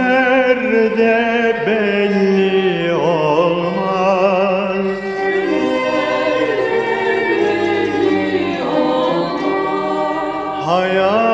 Söner de belli olmaz. Hayal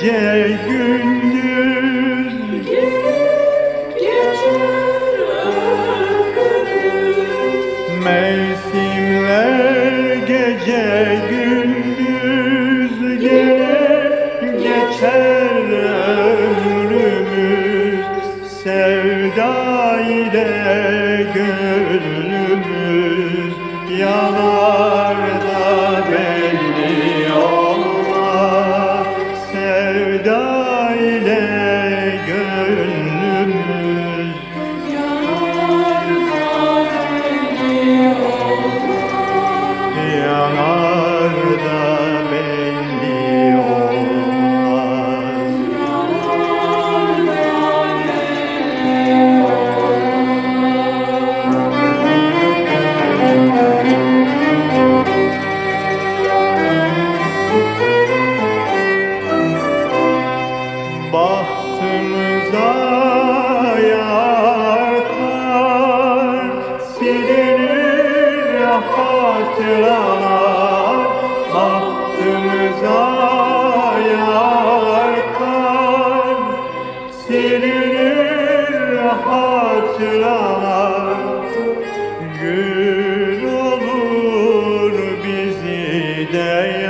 gece gündüz. Mevsimler gece gündüz. Gelir geçer hatıralar. Bahtımıza yakar Silinir hatıralar. Gün olur bizi de yakar